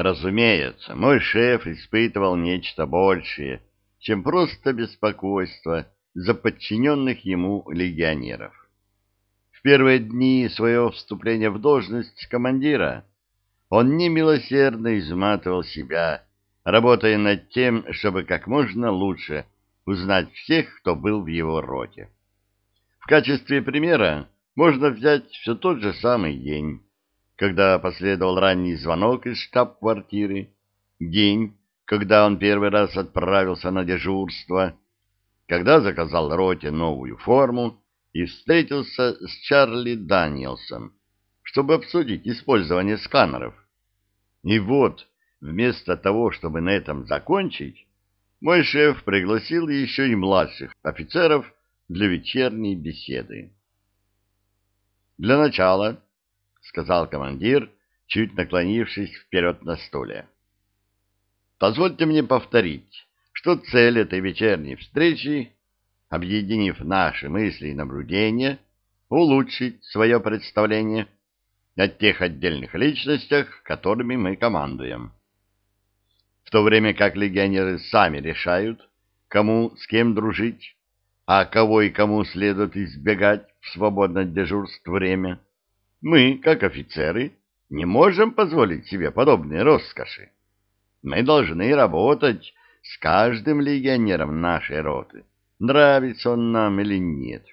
Разумеется, мой шеф испытывал нечто большее, чем просто беспокойство за подчиненных ему легионеров. В первые дни своего вступления в должность командира он немилосердно изматывал себя, работая над тем, чтобы как можно лучше узнать всех, кто был в его роте. В качестве примера можно взять все тот же самый день, когда последовал ранний звонок из штаб-квартиры, день, когда он первый раз отправился на дежурство, когда заказал роте новую форму и встретился с Чарли Даниэлсом, чтобы обсудить использование сканеров. И вот, вместо того, чтобы на этом закончить, мой шеф пригласил еще и младших офицеров для вечерней беседы. Для начала — сказал командир, чуть наклонившись вперед на стуле. «Позвольте мне повторить, что цель этой вечерней встречи, объединив наши мысли и наблюдения, улучшить свое представление о тех отдельных личностях, которыми мы командуем. В то время как легионеры сами решают, кому с кем дружить, а кого и кому следует избегать в свободное дежурство время, мы, как офицеры, не можем позволить себе подобные роскоши. Мы должны работать с каждым легионером нашей роты, нравится он нам или нет.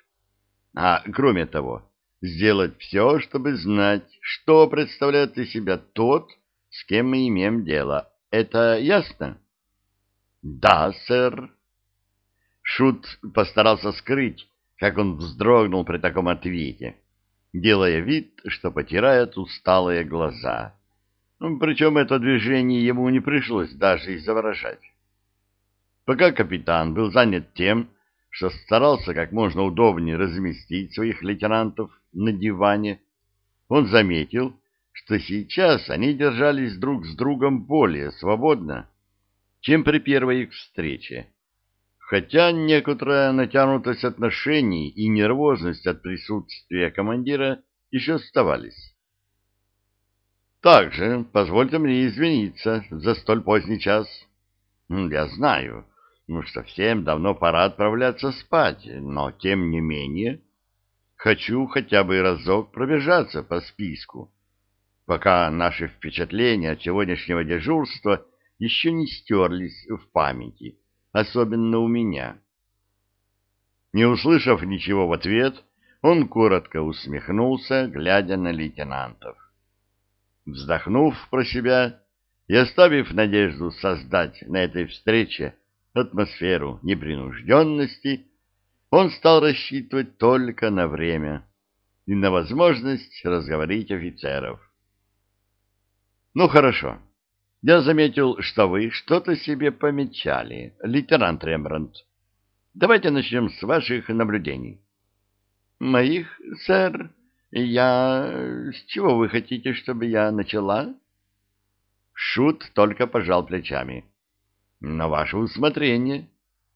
А кроме того, сделать все, чтобы знать, что представляет из себя тот, с кем мы имеем дело. Это ясно? Да, сэр. Шут постарался скрыть, как он вздрогнул при таком ответе делая вид, что потирает усталые глаза. Ну, причем это движение ему не пришлось даже изображать. Пока капитан был занят тем, что старался как можно удобнее разместить своих лейтенантов на диване, он заметил, что сейчас они держались друг с другом более свободно, чем при первой их встрече хотя некоторая натянутость отношений и нервозность от присутствия командира еще оставались. Также позвольте мне извиниться за столь поздний час. Я знаю, ну что всем давно пора отправляться спать, но тем не менее хочу хотя бы разок пробежаться по списку, пока наши впечатления от сегодняшнего дежурства еще не стерлись в памяти особенно у меня. Не услышав ничего в ответ, он коротко усмехнулся, глядя на лейтенантов. Вздохнув про себя и оставив надежду создать на этой встрече атмосферу непринужденности, он стал рассчитывать только на время и на возможность разговорить офицеров. «Ну, хорошо. Я заметил, что вы что-то себе помечали, лейтенант Рембрандт. Давайте начнем с ваших наблюдений. Моих, сэр? Я... С чего вы хотите, чтобы я начала? Шут только пожал плечами. На ваше усмотрение.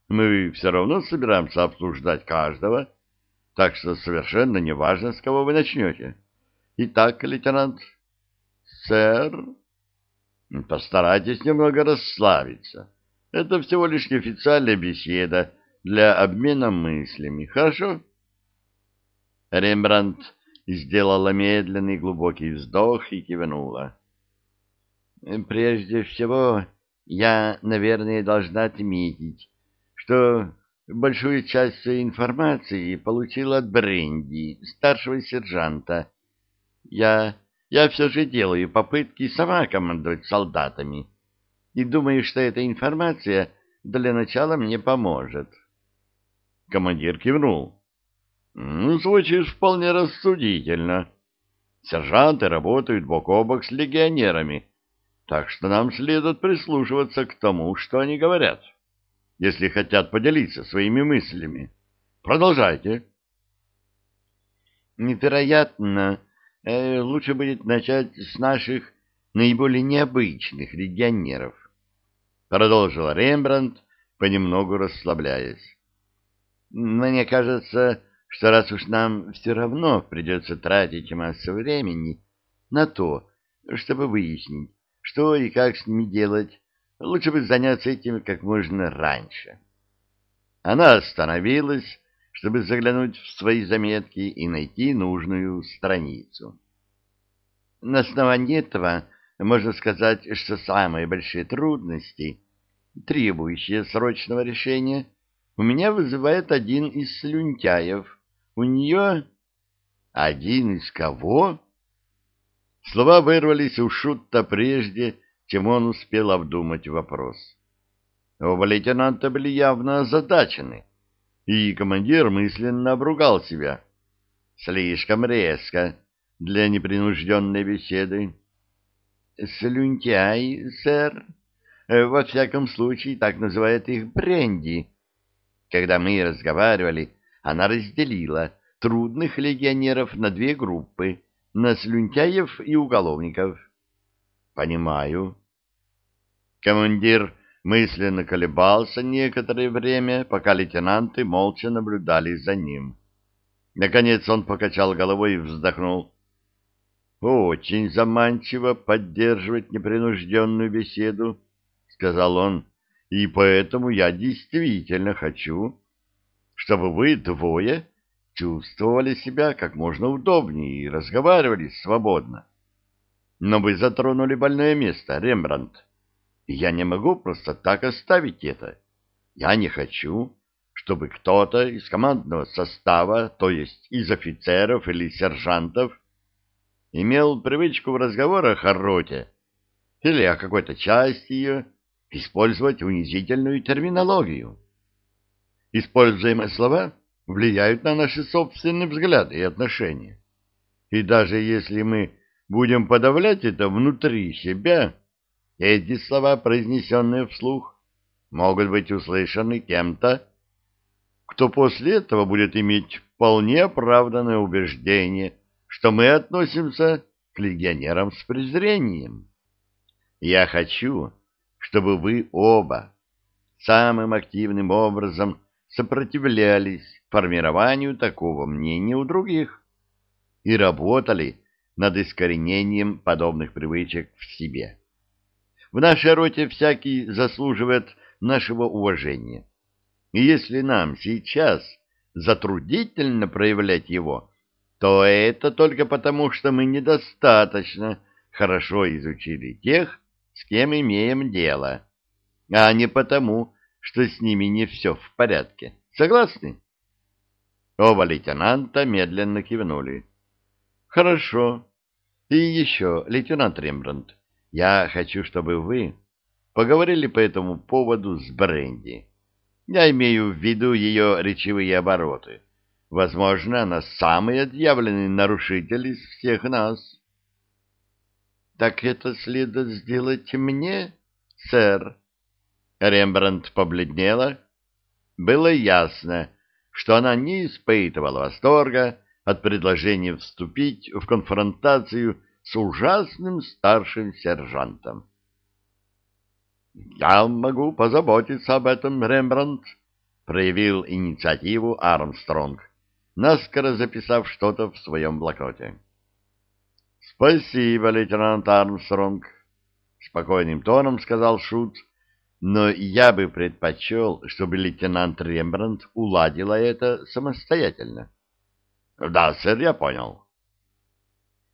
Мы все равно собираемся обсуждать каждого, так что совершенно неважно, с кого вы начнете. Итак, лейтенант... Сэр... Постарайтесь немного расслабиться. Это всего лишь неофициальная беседа для обмена мыслями, хорошо? Рембрандт сделала медленный глубокий вздох и кивнула. Прежде всего, я, наверное, должна отметить, что большую часть своей информации получила от Бренди, старшего сержанта. Я я все же делаю попытки сама командовать солдатами, и думаю, что эта информация для начала мне поможет. Командир кивнул. Ну, звучит вполне рассудительно. Сержанты работают бок о бок с легионерами, так что нам следует прислушиваться к тому, что они говорят, если хотят поделиться своими мыслями. Продолжайте. Невероятно, э, лучше будет начать с наших наиболее необычных легионеров, продолжил Рембрандт, понемногу расслабляясь. Мне кажется, что раз уж нам все равно придется тратить массу времени на то, чтобы выяснить, что и как с ними делать. Лучше бы заняться этим как можно раньше. Она остановилась, чтобы заглянуть в свои заметки и найти нужную страницу. На основании этого можно сказать, что самые большие трудности, требующие срочного решения, у меня вызывает один из слюнтяев. У нее... Один из кого? Слова вырвались у Шутта прежде, чем он успел обдумать вопрос. Оба лейтенанта были явно озадачены, и командир мысленно обругал себя. Слишком резко для непринужденной беседы. «Слюнтяй, сэр. Во всяком случае, так называют их бренди. Когда мы разговаривали, она разделила трудных легионеров на две группы, на слюнтяев и уголовников». «Понимаю». Командир мысленно колебался некоторое время, пока лейтенанты молча наблюдали за ним. Наконец он покачал головой и вздохнул. «Очень заманчиво поддерживать непринужденную беседу», — сказал он, — «и поэтому я действительно хочу, чтобы вы двое чувствовали себя как можно удобнее и разговаривали свободно. Но вы затронули больное место, Рембрандт я не могу просто так оставить это. Я не хочу, чтобы кто-то из командного состава, то есть из офицеров или сержантов, имел привычку в разговорах о роте или о какой-то части ее использовать унизительную терминологию. Используемые слова влияют на наши собственные взгляды и отношения. И даже если мы будем подавлять это внутри себя, эти слова, произнесенные вслух, могут быть услышаны кем-то, кто после этого будет иметь вполне оправданное убеждение, что мы относимся к легионерам с презрением. Я хочу, чтобы вы оба самым активным образом сопротивлялись формированию такого мнения у других и работали над искоренением подобных привычек в себе. В нашей роте всякий заслуживает нашего уважения. И если нам сейчас затруднительно проявлять его, то это только потому, что мы недостаточно хорошо изучили тех, с кем имеем дело, а не потому, что с ними не все в порядке. Согласны? Оба лейтенанта медленно кивнули. Хорошо. И еще, лейтенант Рембрандт, я хочу, чтобы вы поговорили по этому поводу с Бренди. Я имею в виду ее речевые обороты. Возможно, она самый отъявленный нарушитель из всех нас. — Так это следует сделать мне, сэр? Рембрандт побледнела. Было ясно, что она не испытывала восторга от предложения вступить в конфронтацию с ужасным старшим сержантом. «Я могу позаботиться об этом, Рембрандт», — проявил инициативу Армстронг, наскоро записав что-то в своем блокноте. «Спасибо, лейтенант Армстронг», — спокойным тоном сказал Шут, «но я бы предпочел, чтобы лейтенант Рембрандт уладила это самостоятельно». «Да, сэр, я понял».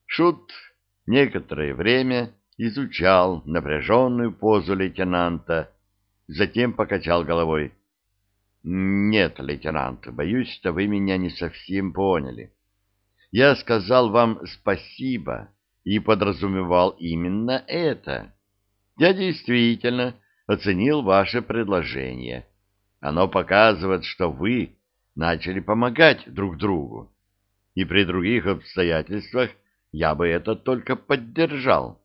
Шут некоторое время изучал напряженную позу лейтенанта, затем покачал головой. «Нет, лейтенант, боюсь, что вы меня не совсем поняли. Я сказал вам спасибо и подразумевал именно это. Я действительно оценил ваше предложение. Оно показывает, что вы начали помогать друг другу, и при других обстоятельствах я бы это только поддержал.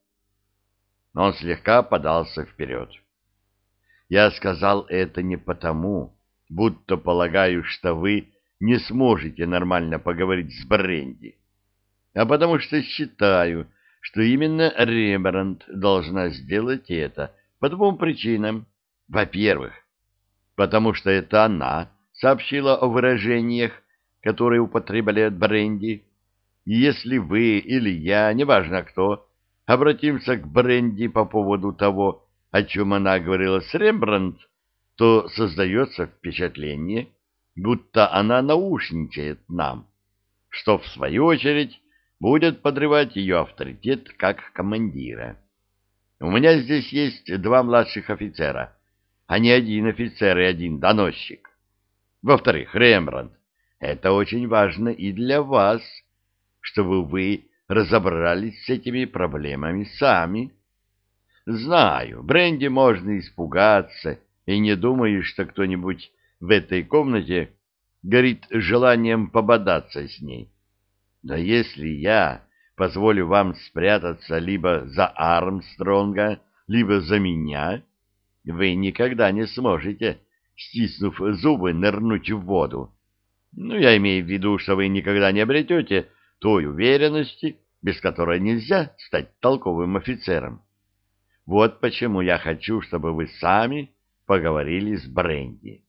Но он слегка подался вперед. Я сказал это не потому, будто полагаю, что вы не сможете нормально поговорить с Бренди, а потому что считаю, что именно Рембрандт должна сделать это по двум причинам. Во-первых, потому что это она сообщила о выражениях, которые употребляет Бренди, если вы или я, неважно кто, обратимся к Бренди по поводу того, о чем она говорила с Рембрандт, то создается впечатление, будто она наушничает нам, что, в свою очередь, будет подрывать ее авторитет как командира. У меня здесь есть два младших офицера, а не один офицер и один доносчик. Во-вторых, Рембрандт, это очень важно и для вас, чтобы вы разобрались с этими проблемами сами. Знаю, Бренди можно испугаться, и не думаю, что кто-нибудь в этой комнате горит желанием пободаться с ней. Но если я позволю вам спрятаться либо за Армстронга, либо за меня, вы никогда не сможете, стиснув зубы, нырнуть в воду. Ну, я имею в виду, что вы никогда не обретете той уверенности, без которой нельзя стать толковым офицером. Вот почему я хочу, чтобы вы сами поговорили с Бренди.